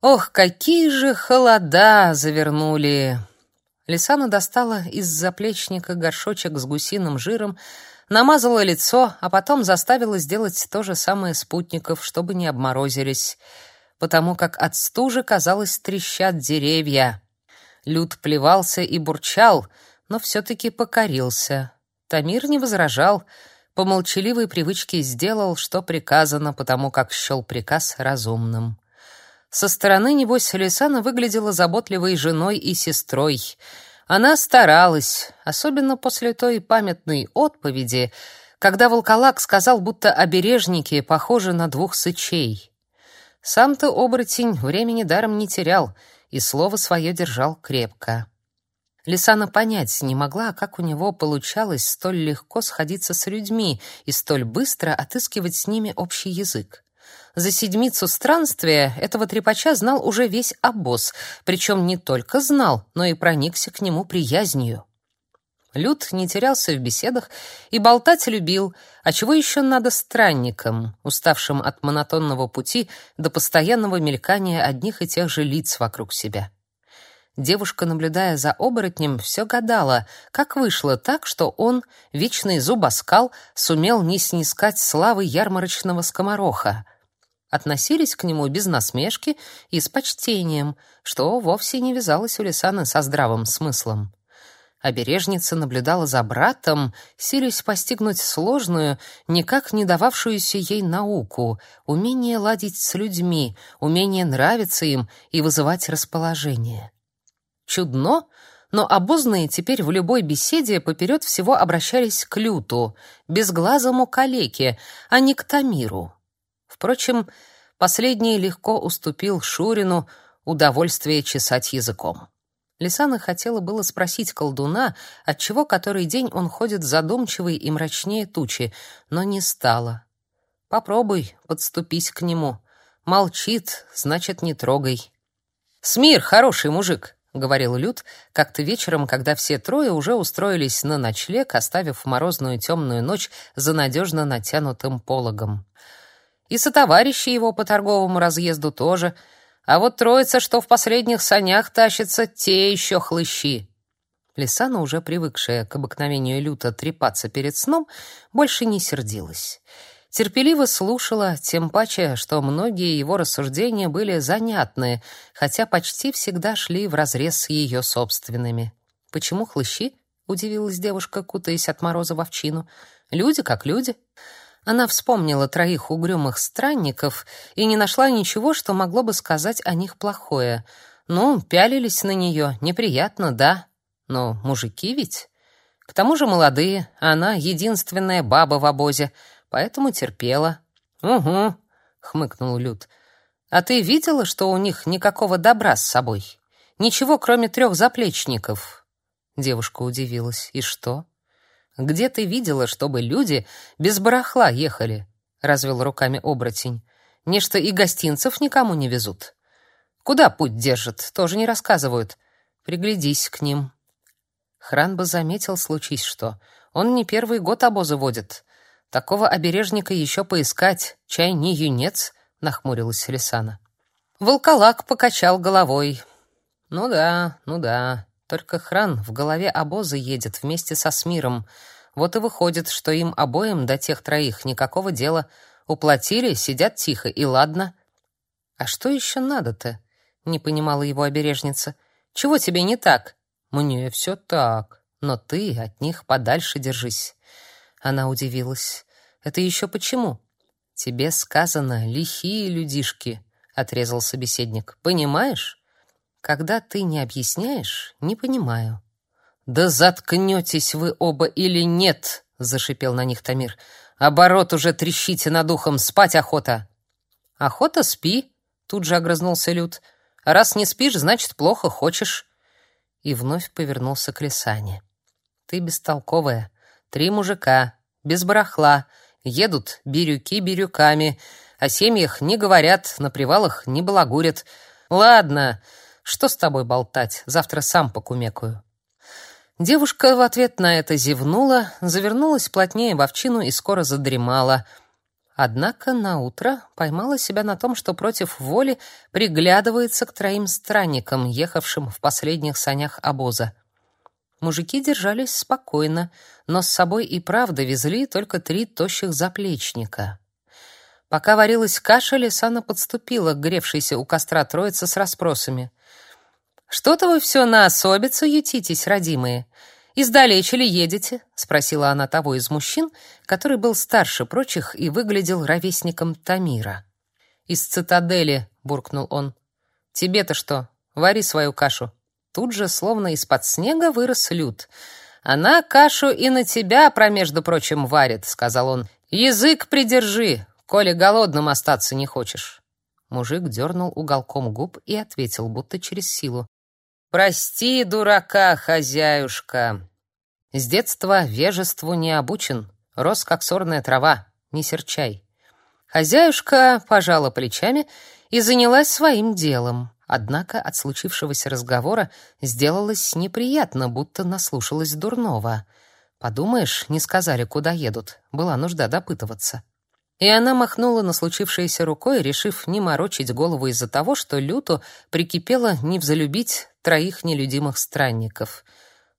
Ох, какие же холода завернули! Лисана достала из заплечника горшочек с гусиным жиром, намазала лицо, а потом заставила сделать то же самое спутников, чтобы не обморозились, потому как от стужи, казалось, трещат деревья. Люд плевался и бурчал, но все-таки покорился. Тамир не возражал, по молчаливой привычке сделал, что приказано, потому как счел приказ разумным. Со стороны, небось, Лисана выглядела заботливой женой и сестрой. Она старалась, особенно после той памятной отповеди, когда волколак сказал, будто обережники похожи на двух сычей. Сам-то оборотень времени даром не терял и слово свое держал крепко. Лисана понять не могла, как у него получалось столь легко сходиться с людьми и столь быстро отыскивать с ними общий язык. За седмицу странствия этого трепача знал уже весь обоз, причем не только знал, но и проникся к нему приязнью. Люд не терялся в беседах и болтать любил, а чего еще надо странникам, уставшим от монотонного пути до постоянного мелькания одних и тех же лиц вокруг себя. Девушка, наблюдая за оборотнем, все гадала, как вышло так, что он, вечный зубоскал, сумел не снискать славы ярмарочного скомороха — относились к нему без насмешки и с почтением, что вовсе не вязалось у Лисаны со здравым смыслом. Обережница наблюдала за братом, силясь постигнуть сложную, никак не дававшуюся ей науку, умение ладить с людьми, умение нравиться им и вызывать расположение. Чудно, но обозные теперь в любой беседе поперед всего обращались к люту, безглазому калеке, а не к Тамиру. Впрочем, последний легко уступил Шурину удовольствие чесать языком. Лисана хотела было спросить колдуна, отчего который день он ходит задумчивый и мрачнее тучи, но не стала. Попробуй, подступись к нему. Молчит, значит, не трогай. Смир, хороший мужик, говорил Люд как-то вечером, когда все трое уже устроились на ночлег, оставив морозную темную ночь за надежно натянутым пологом. И сотоварищи его по торговому разъезду тоже. А вот троица, что в последних санях тащится, те еще хлыщи. Лисана, уже привыкшая к обыкновению люто трепаться перед сном, больше не сердилась. Терпеливо слушала, тем паче, что многие его рассуждения были занятны, хотя почти всегда шли вразрез с ее собственными. «Почему хлыщи?» — удивилась девушка, кутаясь от мороза в овчину. «Люди как люди». Она вспомнила троих угрюмых странников и не нашла ничего, что могло бы сказать о них плохое. Ну, пялились на нее, неприятно, да, но мужики ведь. К тому же молодые, она единственная баба в обозе, поэтому терпела. Угу, хмыкнул Люд. А ты видела, что у них никакого добра с собой? Ничего, кроме трех заплечников. Девушка удивилась. И что? Где ты видела, чтобы люди без барахла ехали? развел руками оборотень. Нечто и гостинцев никому не везут. Куда путь держат, тоже не рассказывают. Приглядись к ним. Хран бы заметил, случись что. Он не первый год обозы водит. Такого обережника еще поискать, чай не юнец, нахмурилась Лисана. Волколак покачал головой. Ну да, ну да. Только Хран в голове обоза едет вместе со Смиром. Вот и выходит, что им обоим до тех троих никакого дела. Уплатили, сидят тихо, и ладно. А что еще надо-то? Не понимала его обережница. Чего тебе не так? Мне все так, но ты от них подальше держись. Она удивилась. Это еще почему? Тебе сказано, лихие людишки, отрезал собеседник. Понимаешь? Когда ты не объясняешь, не понимаю. Да заткнетесь вы оба или нет, зашипел на них Тамир. Оборот уже трещите над ухом, спать охота. Охота спи, тут же огрызнулся Люд. Раз не спишь, значит, плохо хочешь. И вновь повернулся к Лисане. Ты бестолковая. Три мужика, без барахла, едут бирюки бирюками, о семьях не говорят, на привалах не балагурят. Ладно, что с тобой болтать? Завтра сам покумекаю. Девушка в ответ на это зевнула, завернулась плотнее в овчину и скоро задремала. Однако на утро поймала себя на том, что против воли приглядывается к троим странникам, ехавшим в последних санях обоза. Мужики держались спокойно, но с собой и правда везли только три тощих заплечника. Пока варилась каша, Лисана подступила к гревшейся у костра троице с расспросами. «Что-то вы все на особицу ютитесь, родимые. «Издалече ли едете?» — спросила она того из мужчин, который был старше прочих и выглядел ровесником Тамира. «Из цитадели», — буркнул он. «Тебе-то что? Вари свою кашу». Тут же, словно из-под снега, вырос Люд. «Она кашу и на тебя, промежду прочим, варит», — сказал он. «Язык придержи, коли голодным остаться не хочешь». Мужик дернул уголком губ и ответил, будто через силу. «Прости, дурака, хозяюшка. С детства вежеству не обучен, рос как сорная трава, не серчай». Хозяюшка пожала плечами и занялась своим делом. Однако от случившегося разговора сделалось неприятно, будто наслушалась дурного. Подумаешь, не сказали, куда едут. Была нужда допытываться. И она махнула на случившееся рукой, решив не морочить голову из-за того, что Люту прикипело не взлюбить троих нелюдимых странников.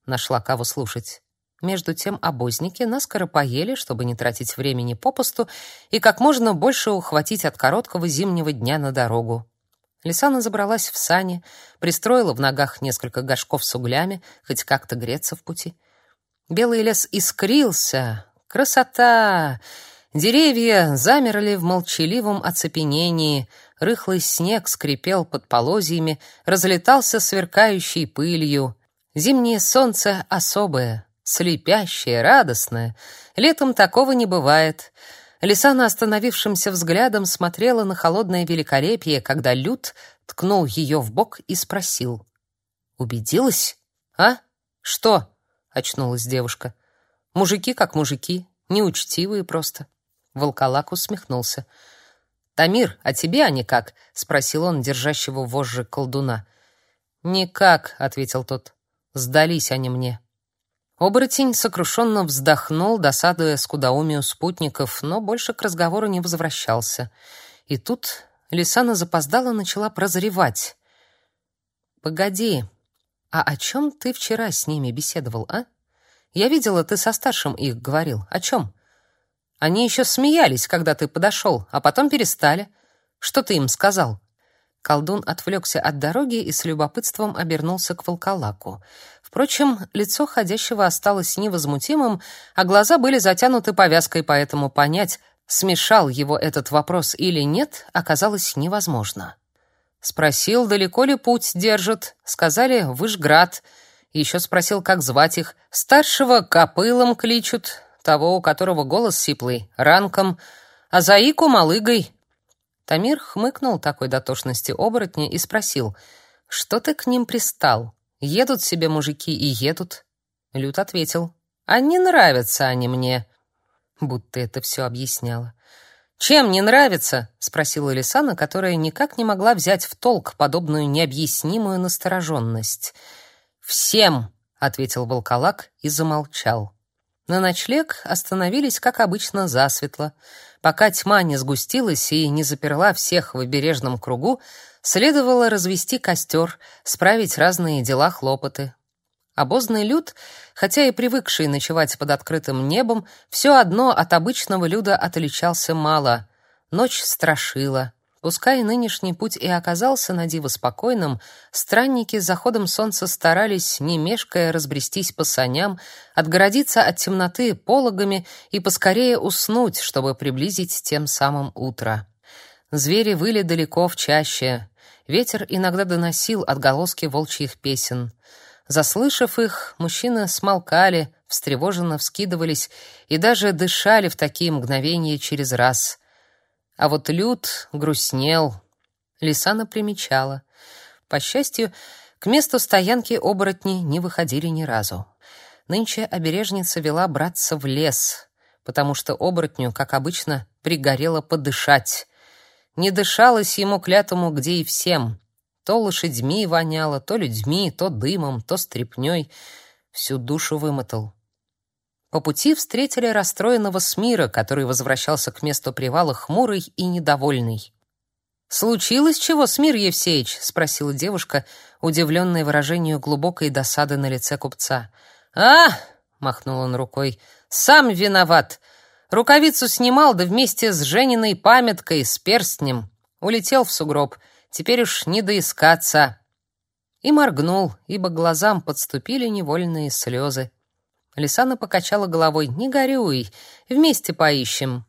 Нашла кого слушать. Между тем обозники наскоро поели, чтобы не тратить времени попусту и как можно больше ухватить от короткого зимнего дня на дорогу. Лисана забралась в сани, пристроила в ногах несколько горшков с углями, хоть как-то греться в пути. Белый лес искрился. Красота! Деревья замерли в молчаливом оцепенении, рыхлый снег скрипел под полозьями, разлетался сверкающей пылью. Зимнее солнце особое, слепящее, радостное. Летом такого не бывает. Лисана остановившимся взглядом смотрела на холодное великолепие, когда Люд ткнул ее в бок и спросил. «Убедилась? А? Что?» — очнулась девушка. «Мужики как мужики, неучтивые просто». Волколак усмехнулся. «Тамир, а тебе они как?» — спросил он держащего вожжи колдуна. «Никак», — ответил тот. «Сдались они мне». Оборотень сокрушенно вздохнул, досадуя скудоумию спутников, но больше к разговору не возвращался. И тут Лисана запоздала начала прозревать. «Погоди, а о чем ты вчера с ними беседовал, а? Я видела, ты со старшим их говорил. О чем?» Они еще смеялись, когда ты подошел, а потом перестали. Что ты им сказал?» Колдун отвлекся от дороги и с любопытством обернулся к волколаку. Впрочем, лицо ходящего осталось невозмутимым, а глаза были затянуты повязкой, поэтому понять, смешал его этот вопрос или нет, оказалось невозможно. Спросил, далеко ли путь держат. Сказали, Выжград. Еще спросил, как звать их. Старшего копылом кличут, того, у которого голос сиплый, ранком, а Заику малыгой. Тамир хмыкнул такой дотошности оборотня и спросил, «Что ты к ним пристал? Едут себе мужики и едут». Лют ответил, «А не нравятся они мне». Будто это все объясняло. «Чем не нравится?» — спросила Лисана, которая никак не могла взять в толк подобную необъяснимую настороженность. «Всем!» — ответил волколак и замолчал. На ночлег остановились, как обычно, засветло. Пока тьма не сгустилась и не заперла всех в обережном кругу, следовало развести костер, справить разные дела хлопоты. Обозный люд, хотя и привыкший ночевать под открытым небом, все одно от обычного люда отличался мало. Ночь страшила. Пускай нынешний путь и оказался на диво спокойным, странники с заходом солнца старались, не мешкая, разбрестись по саням, отгородиться от темноты пологами и поскорее уснуть, чтобы приблизить тем самым утро. Звери выли далеко в чаще. Ветер иногда доносил отголоски волчьих песен. Заслышав их, мужчины смолкали, встревоженно вскидывались и даже дышали в такие мгновения через раз — а вот Люд грустнел. Лисана примечала. По счастью, к месту стоянки оборотни не выходили ни разу. Нынче обережница вела братца в лес, потому что оборотню, как обычно, пригорело подышать. Не дышалось ему клятому где и всем. То лошадьми воняло, то людьми, то дымом, то стрепнёй. Всю душу вымотал. По пути встретили расстроенного Смира, который возвращался к месту привала хмурый и недовольный. «Случилось чего, Смир Евсеич?» — спросила девушка, удивленная выражению глубокой досады на лице купца. «А!» — махнул он рукой. «Сам виноват. Рукавицу снимал, да вместе с Жениной памяткой, с перстнем. Улетел в сугроб. Теперь уж не доискаться». И моргнул, ибо глазам подступили невольные слезы. Лисана покачала головой. «Не горюй, вместе поищем».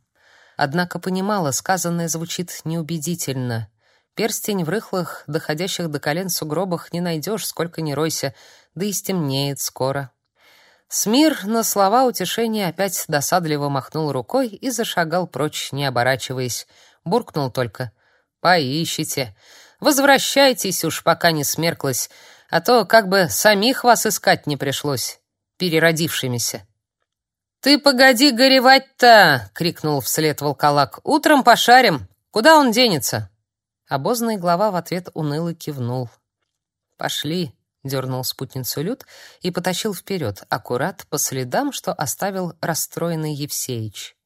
Однако понимала, сказанное звучит неубедительно. Перстень в рыхлых, доходящих до колен сугробах не найдешь, сколько ни ройся, да и стемнеет скоро. Смир на слова утешения опять досадливо махнул рукой и зашагал прочь, не оборачиваясь. Буркнул только. «Поищите. Возвращайтесь уж, пока не смерклось, а то как бы самих вас искать не пришлось, переродившимися». «Ты погоди горевать-то!» — крикнул вслед волколак. «Утром пошарим. Куда он денется?» Обозный глава в ответ уныло кивнул. «Пошли», — дернул спутницу Люд и потащил вперед, аккурат по следам, что оставил расстроенный Евсеич.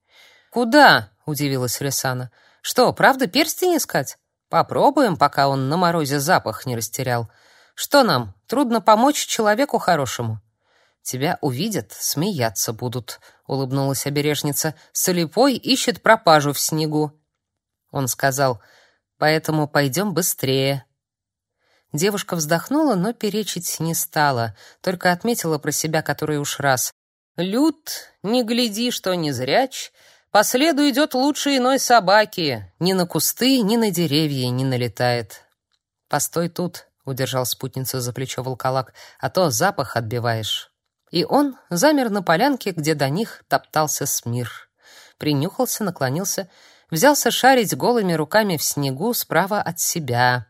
«Куда?» — удивилась Ресана. «Что, правда перстень искать? Попробуем, пока он на морозе запах не растерял. Что нам, трудно помочь человеку хорошему?» Тебя увидят, смеяться будут, улыбнулась обережница. Слепой ищет пропажу в снегу. Он сказал: "Поэтому пойдем быстрее". Девушка вздохнула, но перечить не стала, только отметила про себя который уж раз. Люд, не гляди, что не зряч, по следу идет лучше иной собаки, ни на кусты, ни на деревья не налетает. Постой тут, удержал спутницу за плечо волколак, а то запах отбиваешь и он замер на полянке, где до них топтался Смир. Принюхался, наклонился, взялся шарить голыми руками в снегу справа от себя.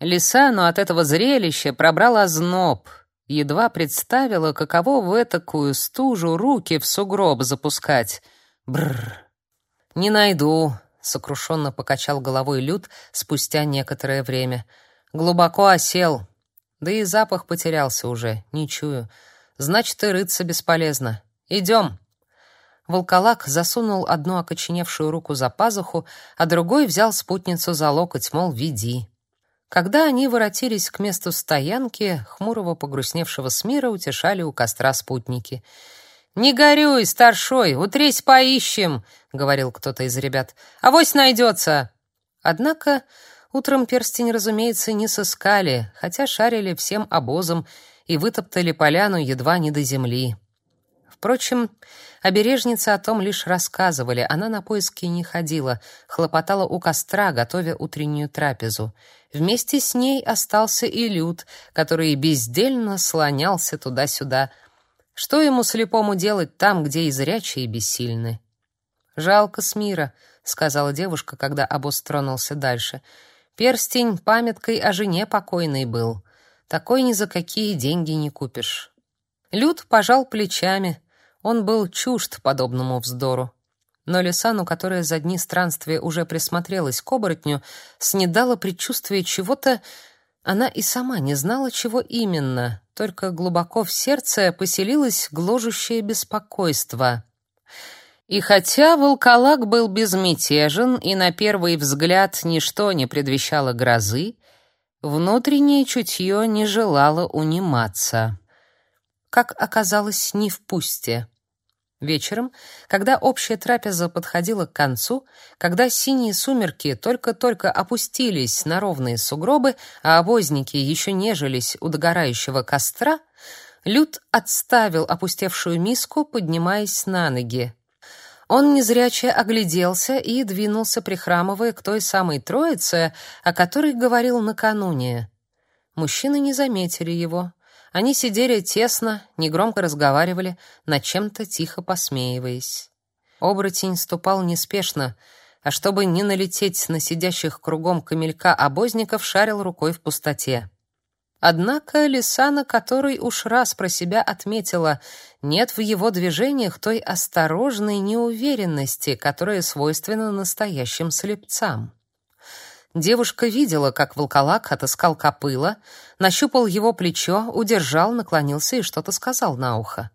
Лисану от этого зрелища пробрал озноб. Едва представила, каково в этакую стужу руки в сугроб запускать. Бррр. «Не найду», — сокрушенно покачал головой Люд спустя некоторое время. «Глубоко осел. Да и запах потерялся уже, не чую. Значит, и рыться бесполезно. Идем. Волколак засунул одну окоченевшую руку за пазуху, а другой взял спутницу за локоть, мол, веди. Когда они воротились к месту стоянки, хмурого погрустневшего Смира утешали у костра спутники. «Не горюй, старшой, утрись поищем», — говорил кто-то из ребят. «Авось найдется». Однако утром перстень, разумеется, не сыскали, хотя шарили всем обозом и вытоптали поляну едва не до земли. Впрочем, обережницы о том лишь рассказывали, она на поиски не ходила, хлопотала у костра, готовя утреннюю трапезу. Вместе с ней остался и Люд, который бездельно слонялся туда-сюда. Что ему слепому делать там, где и зрячие и бессильны? «Жалко Смира», — сказала девушка, когда обоз дальше. «Перстень памяткой о жене покойной был». Такой ни за какие деньги не купишь. Люд пожал плечами. Он был чужд подобному вздору. Но Лисану, которая за дни странствия уже присмотрелась к оборотню, снедало предчувствие чего-то, она и сама не знала, чего именно, только глубоко в сердце поселилось гложущее беспокойство. И хотя волколак был безмятежен и на первый взгляд ничто не предвещало грозы, Внутреннее чутье не желало униматься. Как оказалось, не в пусте. Вечером, когда общая трапеза подходила к концу, когда синие сумерки только-только опустились на ровные сугробы, а обозники еще нежились у догорающего костра, Люд отставил опустевшую миску, поднимаясь на ноги. Он незряче огляделся и двинулся, прихрамывая к той самой троице, о которой говорил накануне. Мужчины не заметили его. Они сидели тесно, негромко разговаривали, над чем-то тихо посмеиваясь. Оборотень ступал неспешно, а чтобы не налететь на сидящих кругом камелька обозников, шарил рукой в пустоте. Однако Лисана, который уж раз про себя отметила, нет в его движениях той осторожной неуверенности, которая свойственна настоящим слепцам. Девушка видела, как волколак отыскал копыла, нащупал его плечо, удержал, наклонился и что-то сказал на ухо.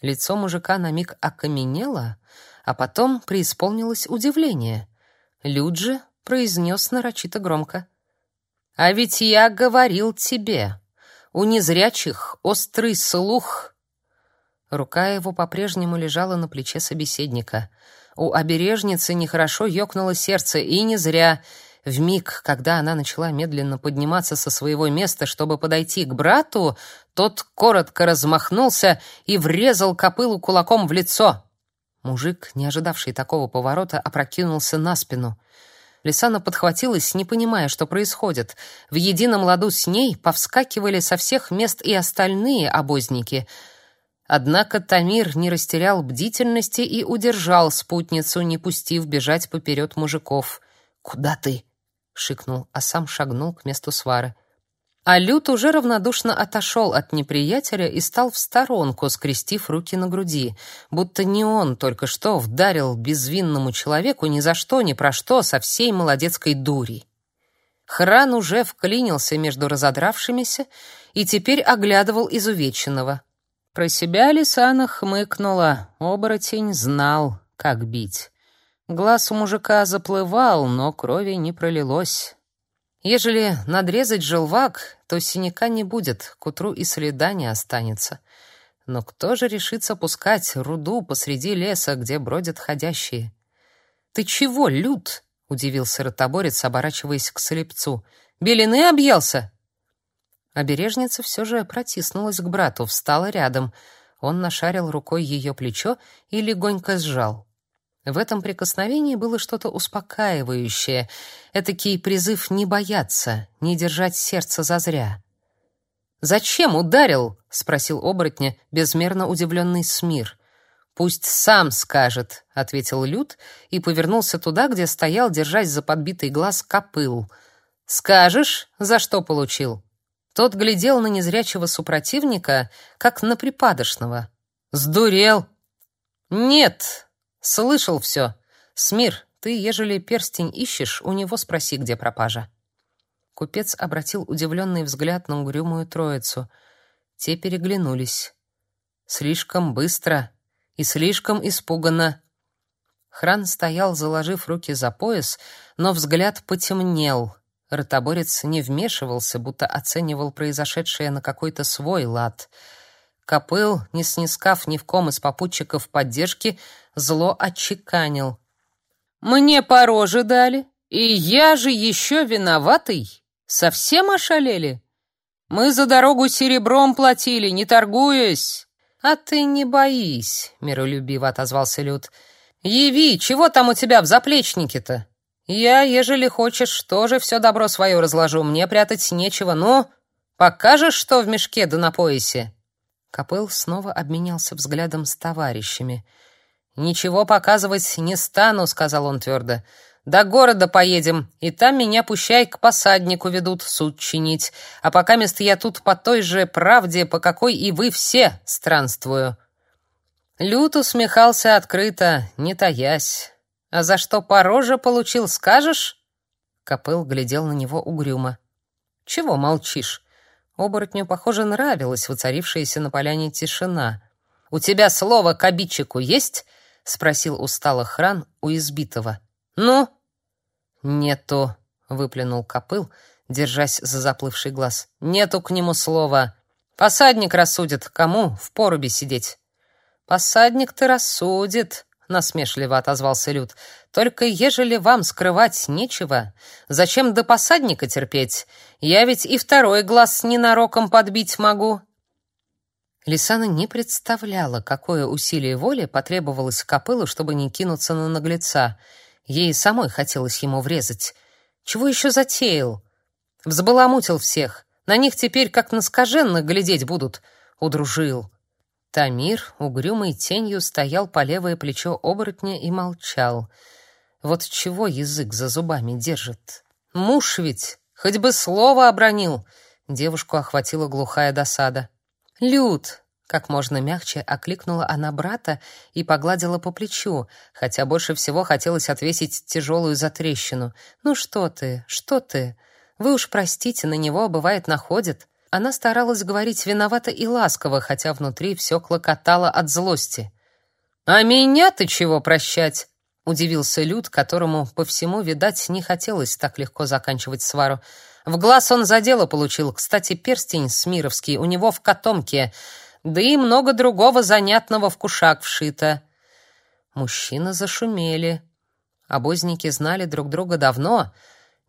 Лицо мужика на миг окаменело, а потом преисполнилось удивление. Люд же произнес нарочито громко. «А ведь я говорил тебе, у незрячих острый слух». Рука его по-прежнему лежала на плече собеседника. У обережницы нехорошо ёкнуло сердце, и не зря — в миг, когда она начала медленно подниматься со своего места, чтобы подойти к брату, тот коротко размахнулся и врезал копылу кулаком в лицо. Мужик, не ожидавший такого поворота, опрокинулся на спину. Лисана подхватилась, не понимая, что происходит. В едином ладу с ней повскакивали со всех мест и остальные обозники. Однако Тамир не растерял бдительности и удержал спутницу, не пустив бежать поперед мужиков. «Куда ты?» шикнул, а сам шагнул к месту свары. А Лют уже равнодушно отошел от неприятеля и стал в сторонку, скрестив руки на груди, будто не он только что вдарил безвинному человеку ни за что, ни про что, со всей молодецкой дури. Хран уже вклинился между разодравшимися и теперь оглядывал изувеченного. Про себя Лисана хмыкнула, оборотень знал, как бить. Глаз у мужика заплывал, но крови не пролилось. Ежели надрезать желвак, то синяка не будет, к утру и следа не останется. Но кто же решится пускать руду посреди леса, где бродят ходящие? «Ты чего, Люд?» — удивился ротоборец, оборачиваясь к слепцу. «Белины объелся?» Обережница все же протиснулась к брату, встала рядом. Он нашарил рукой ее плечо и легонько сжал. В этом прикосновении было что-то успокаивающее, этакий призыв не бояться, не держать сердце зазря. «Зачем ударил?» — спросил оборотня, безмерно удивленный Смир. «Пусть сам скажет», — ответил Люд и повернулся туда, где стоял, держась за подбитый глаз, копыл. «Скажешь, за что получил?» Тот глядел на незрячего супротивника, как на припадочного. «Сдурел!» «Нет!» Слышал все. Смир, ты, ежели перстень ищешь, у него спроси, где пропажа. Купец обратил удивленный взгляд на угрюмую троицу. Те переглянулись. Слишком быстро и слишком испуганно. Хран стоял, заложив руки за пояс, но взгляд потемнел. Ротоборец не вмешивался, будто оценивал произошедшее на какой-то свой лад — Копыл, не снискав ни в ком из попутчиков поддержки, зло отчеканил. «Мне по роже дали, и я же еще виноватый. Совсем ошалели? Мы за дорогу серебром платили, не торгуясь». «А ты не боись», — миролюбиво отозвался Люд. «Яви, чего там у тебя в заплечнике-то? Я, ежели хочешь, тоже все добро свое разложу, мне прятать нечего, ну, покажешь, что в мешке да на поясе?» Копыл снова обменялся взглядом с товарищами. «Ничего показывать не стану», — сказал он твердо. «До города поедем, и там меня пущай к посаднику ведут суд чинить, а пока мест я тут по той же правде, по какой и вы все странствую». Лют усмехался открыто, не таясь. «А за что по роже получил, скажешь?» Копыл глядел на него угрюмо. «Чего молчишь? Оборотню, похоже, нравилась воцарившаяся на поляне тишина. «У тебя слово к обидчику есть?» — спросил устало хран у избитого. «Ну?» «Нету», — выплюнул копыл, держась за заплывший глаз. «Нету к нему слова. Посадник рассудит, кому в поруби сидеть». «Посадник ты рассудит», насмешливо отозвался Люд. Только ежели вам скрывать нечего, зачем до посадника терпеть? Я ведь и второй глаз ненароком подбить могу. Лисана не представляла, какое усилие воли потребовалось копылу, чтобы не кинуться на наглеца. Ей самой хотелось ему врезать. Чего еще затеял? Взбаламутил всех. На них теперь как на скаженных глядеть будут. Удружил. Тамир угрюмой тенью стоял по левое плечо оборотня и молчал. Вот чего язык за зубами держит? Муж ведь, хоть бы слово обронил. Девушку охватила глухая досада. «Люд!» — как можно мягче окликнула она брата и погладила по плечу, хотя больше всего хотелось отвесить тяжелую затрещину. «Ну что ты, что ты? Вы уж простите, на него, бывает, находит. Она старалась говорить виновато и ласково, хотя внутри все клокотало от злости. «А меня ты чего прощать?» — удивился Люд, которому по всему, видать, не хотелось так легко заканчивать свару. В глаз он за дело получил. Кстати, перстень смировский у него в котомке, да и много другого занятного в кушак вшито. Мужчины зашумели. Обозники знали друг друга давно,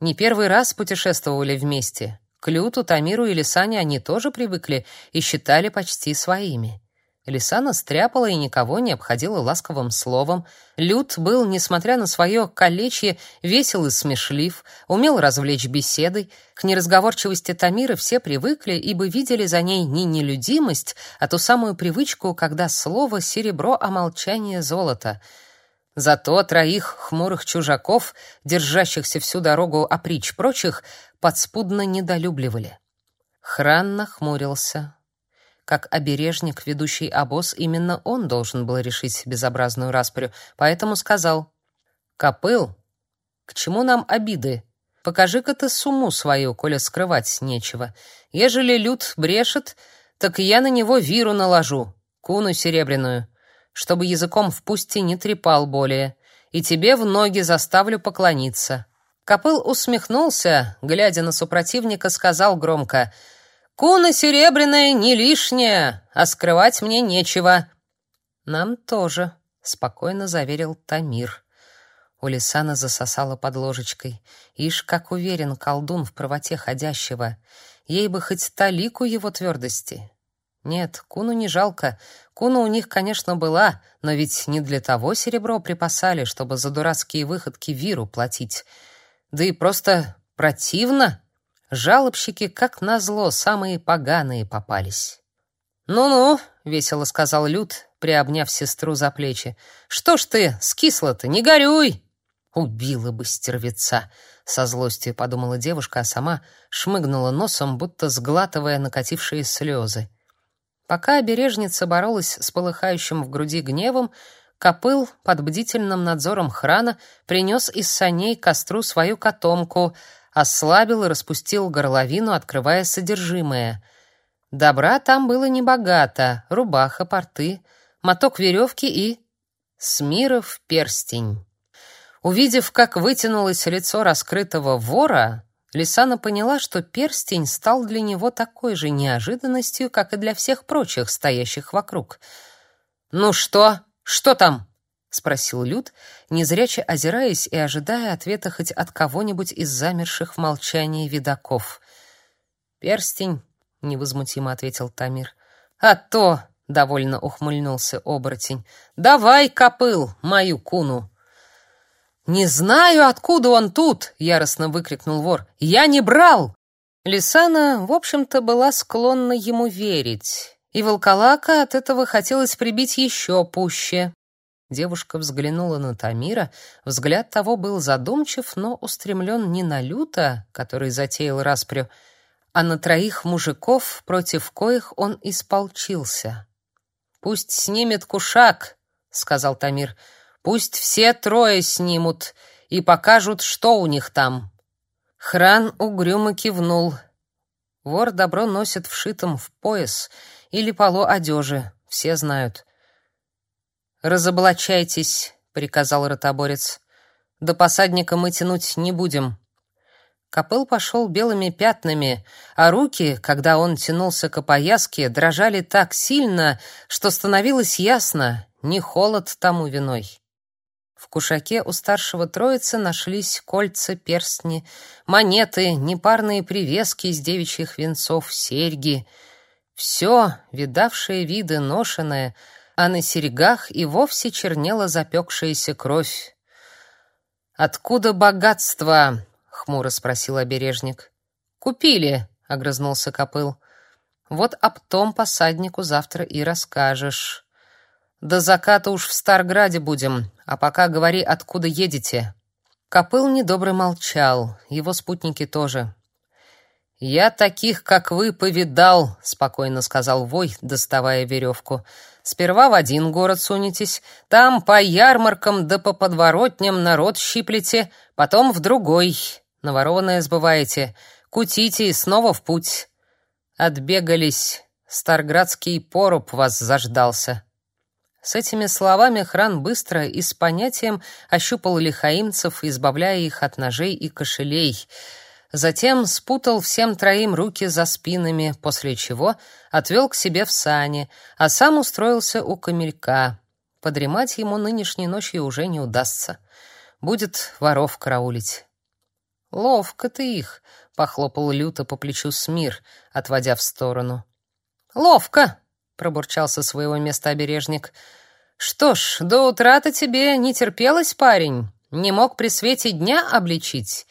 не первый раз путешествовали вместе. К Люту, Тамиру и Лисане они тоже привыкли и считали почти своими. Лисана стряпала и никого не обходила ласковым словом. Лют был, несмотря на свое колечье, весел и смешлив, умел развлечь беседой. К неразговорчивости Тамиры все привыкли, ибо видели за ней не нелюдимость, а ту самую привычку, когда слово — серебро, а молчание — золото. Зато троих хмурых чужаков, держащихся всю дорогу опричь прочих, подспудно недолюбливали. Хран нахмурился, как обережник, ведущий обоз, именно он должен был решить безобразную распрю, поэтому сказал: "Копыл, к чему нам обиды? Покажи-ка ты сумму свою, коли скрывать нечего. Ежели люд брешет, так я на него виру наложу, куну серебряную, чтобы языком в пусти не трепал более, и тебе в ноги заставлю поклониться". Копыл усмехнулся, глядя на супротивника, сказал громко: Куна серебряная не лишняя, а скрывать мне нечего. Нам тоже, спокойно заверил Тамир. У Лисана засосала под ложечкой. Ишь, как уверен колдун в правоте ходящего. Ей бы хоть талику его твердости. Нет, куну не жалко. Куна у них, конечно, была, но ведь не для того серебро припасали, чтобы за дурацкие выходки виру платить. Да и просто противно Жалобщики, как назло, самые поганые попались. «Ну-ну», — весело сказал Люд, приобняв сестру за плечи. «Что ж ты, скисла-то, не горюй!» «Убила бы стервеца!» — со злостью подумала девушка, а сама шмыгнула носом, будто сглатывая накатившие слезы. Пока обережница боролась с полыхающим в груди гневом, Копыл под бдительным надзором храна принес из саней костру свою котомку — ослабил и распустил горловину, открывая содержимое. Добра там было небогато: рубаха, порты, моток веревки и Смиров перстень. Увидев, как вытянулось лицо раскрытого вора, Лисана поняла, что перстень стал для него такой же неожиданностью, как и для всех прочих, стоящих вокруг. «Ну что? Что там?» спросил Люд, незряче озираясь и ожидая ответа хоть от кого-нибудь из замерших в молчании видаков. Перстень, невозмутимо ответил Тамир. А то, довольно ухмыльнулся оборотень. Давай, копыл, мою куну. Не знаю, откуда он тут, яростно выкрикнул вор. Я не брал. Лисана, в общем-то, была склонна ему верить. И волколака от этого хотелось прибить еще пуще. Девушка взглянула на Тамира. Взгляд того был задумчив, но устремлен не на Люта, который затеял распрю, а на троих мужиков, против коих он исполчился. «Пусть снимет кушак», — сказал Тамир. «Пусть все трое снимут и покажут, что у них там». Хран угрюмо кивнул. Вор добро носит вшитым в пояс или поло одежи, все знают. «Разоблачайтесь», — приказал ротоборец. «До посадника мы тянуть не будем». Копыл пошел белыми пятнами, а руки, когда он тянулся к опояске, дрожали так сильно, что становилось ясно, не холод тому виной. В кушаке у старшего троицы нашлись кольца, перстни, монеты, непарные привески из девичьих венцов, серьги. Все, видавшее виды ношеное, а на серьгах и вовсе чернела запекшаяся кровь. «Откуда богатство?» — хмуро спросил обережник. «Купили», — огрызнулся Копыл. «Вот об том посаднику завтра и расскажешь. До заката уж в Старграде будем, а пока говори, откуда едете». Копыл недобро молчал, его спутники тоже. «Я таких, как вы, повидал», — спокойно сказал Вой, доставая веревку. Сперва в один город сунетесь, там по ярмаркам да по подворотням народ щиплете, потом в другой, наворованное сбываете, кутите и снова в путь. Отбегались. Старградский поруб вас заждался. С этими словами Хран быстро и с понятием ощупал лихаимцев, избавляя их от ножей и кошелей. Затем спутал всем троим руки за спинами, после чего отвел к себе в сани, а сам устроился у камелька. Подремать ему нынешней ночью уже не удастся. Будет воров караулить. «Ловко ты их!» — похлопал люто по плечу Смир, отводя в сторону. «Ловко!» — пробурчал со своего места обережник. «Что ж, до утра-то тебе не терпелось, парень. Не мог при свете дня обличить.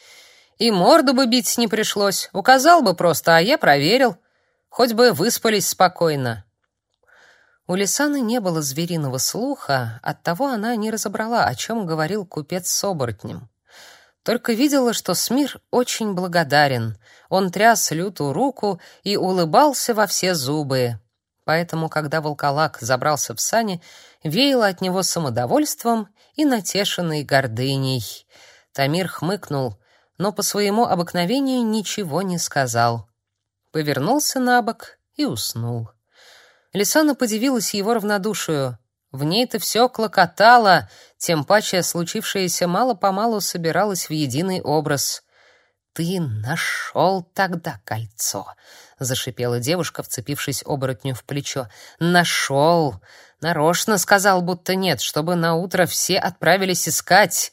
И морду бы бить не пришлось. Указал бы просто, а я проверил. Хоть бы выспались спокойно». У Лисаны не было звериного слуха, оттого она не разобрала, о чем говорил купец с оборотнем. Только видела, что Смир очень благодарен. Он тряс лютую руку и улыбался во все зубы. Поэтому, когда волколак забрался в сани, веяло от него самодовольством и натешенной гордыней. Тамир хмыкнул, но по своему обыкновению ничего не сказал. Повернулся на бок и уснул. Лисана подивилась его равнодушию. В ней-то все клокотало, тем паче случившееся мало-помалу собиралось в единый образ. «Ты нашел тогда кольцо!» — зашипела девушка, вцепившись оборотню в плечо. «Нашел! Нарочно сказал, будто нет, чтобы на утро все отправились искать.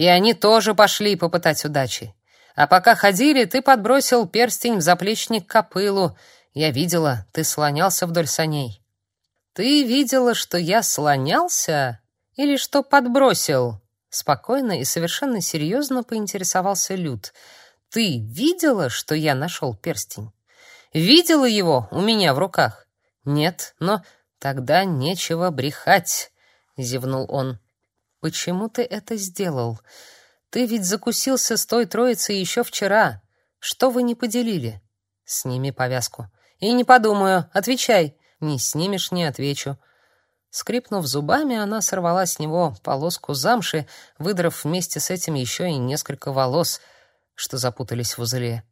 И они тоже пошли попытать удачи. А пока ходили, ты подбросил перстень в заплечник копылу. Я видела, ты слонялся вдоль саней». «Ты видела, что я слонялся или что подбросил?» Спокойно и совершенно серьезно поинтересовался Люд. «Ты видела, что я нашел перстень? Видела его у меня в руках?» «Нет, но тогда нечего брехать», — зевнул он. «Почему ты это сделал? Ты ведь закусился с той троицей еще вчера. Что вы не поделили?» «Сними повязку». «И не подумаю. Отвечай. Не снимешь, не отвечу. Скрипнув зубами, она сорвала с него полоску замши, выдрав вместе с этим еще и несколько волос, что запутались в узле.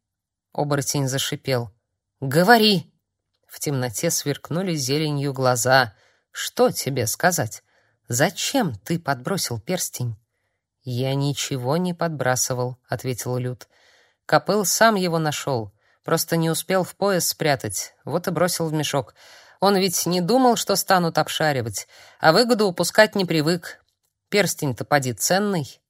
Оборотень зашипел. «Говори!» В темноте сверкнули зеленью глаза. «Что тебе сказать? Зачем ты подбросил перстень?» «Я ничего не подбрасывал», — ответил Люд. Копыл сам его нашел, просто не успел в пояс спрятать, вот и бросил в мешок. Он ведь не думал, что станут обшаривать, а выгоду упускать не привык. Перстень-то поди ценный.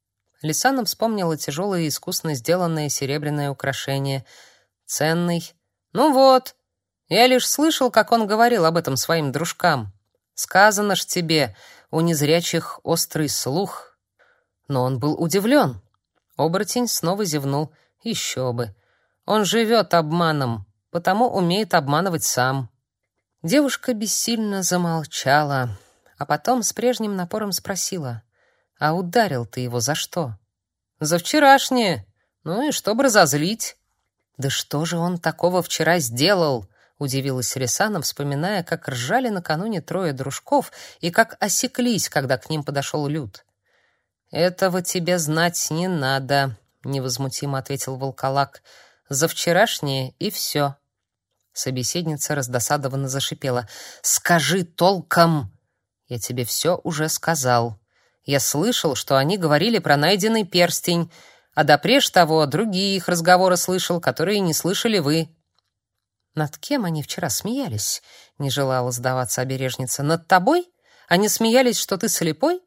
Лисана вспомнила тяжелое и искусно сделанное серебряное украшение. Ценный. Ну вот. Я лишь слышал, как он говорил об этом своим дружкам. Сказано ж тебе, у незрячих острый слух. Но он был удивлен. Оборотень снова зевнул. Еще бы. Он живет обманом, потому умеет обманывать сам. Девушка бессильно замолчала, а потом с прежним напором спросила: "А ударил ты его за что?" "За вчерашнее. Ну и чтобы разозлить". "Да что же он такого вчера сделал?" Удивилась Рисана, вспоминая, как ржали накануне трое дружков и как осеклись, когда к ним подошел Люд. "Этого тебе знать не надо", невозмутимо ответил волколак. "За вчерашнее и все. Собеседница раздосадованно зашипела. «Скажи толком!» «Я тебе все уже сказал. Я слышал, что они говорили про найденный перстень, а допреж того другие их разговоры слышал, которые не слышали вы». «Над кем они вчера смеялись?» — не желала сдаваться обережница. «Над тобой? Они смеялись, что ты слепой?»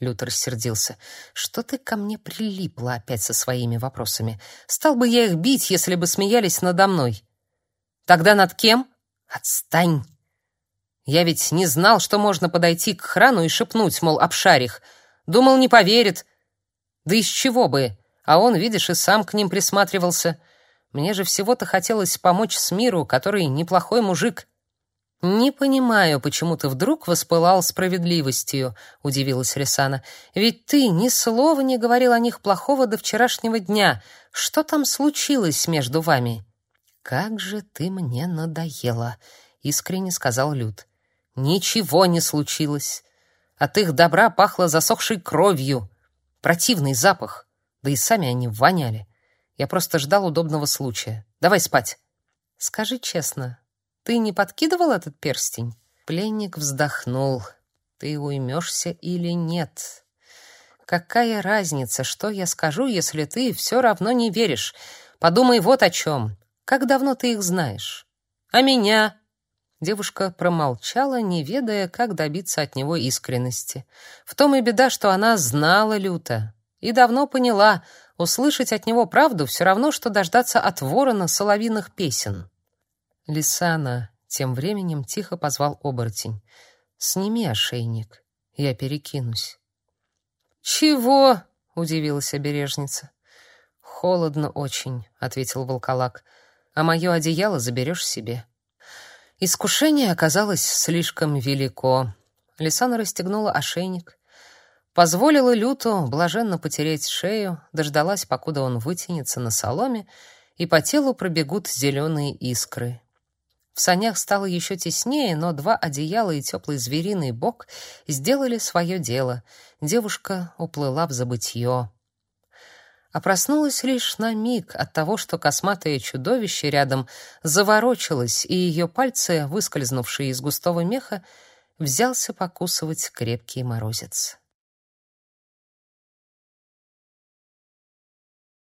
Лютер рассердился. «Что ты ко мне прилипла опять со своими вопросами? Стал бы я их бить, если бы смеялись надо мной». Тогда над кем? Отстань. Я ведь не знал, что можно подойти к храну и шепнуть, мол, обшарих. Думал, не поверит. Да из чего бы? А он, видишь, и сам к ним присматривался. Мне же всего-то хотелось помочь с миру, который неплохой мужик. Не понимаю, почему ты вдруг воспылал справедливостью, удивилась Рисана. Ведь ты ни слова не говорил о них плохого до вчерашнего дня. Что там случилось между вами? «Как же ты мне надоела!» — искренне сказал Люд. «Ничего не случилось. От их добра пахло засохшей кровью. Противный запах. Да и сами они воняли. Я просто ждал удобного случая. Давай спать». Скажи честно, ты не подкидывал этот перстень? Пленник вздохнул. Ты уймешься или нет? Какая разница, что я скажу, если ты все равно не веришь? Подумай вот о чем. Как давно ты их знаешь? А меня? Девушка промолчала, не ведая, как добиться от него искренности. В том и беда, что она знала люто и давно поняла, услышать от него правду все равно, что дождаться от ворона соловиных песен. Лисана тем временем тихо позвал оборотень. «Сними ошейник, я перекинусь». «Чего?» — удивилась обережница. «Холодно очень», — ответил волколак. «А мое одеяло заберешь себе». Искушение оказалось слишком велико. Лисана расстегнула ошейник, позволила Люту блаженно потереть шею, дождалась, покуда он вытянется на соломе, и по телу пробегут зеленые искры. В санях стало еще теснее, но два одеяла и теплый звериный бок сделали свое дело. Девушка уплыла в забытье а проснулась лишь на миг от того, что косматое чудовище рядом заворочилось, и ее пальцы, выскользнувшие из густого меха, взялся покусывать крепкий морозец.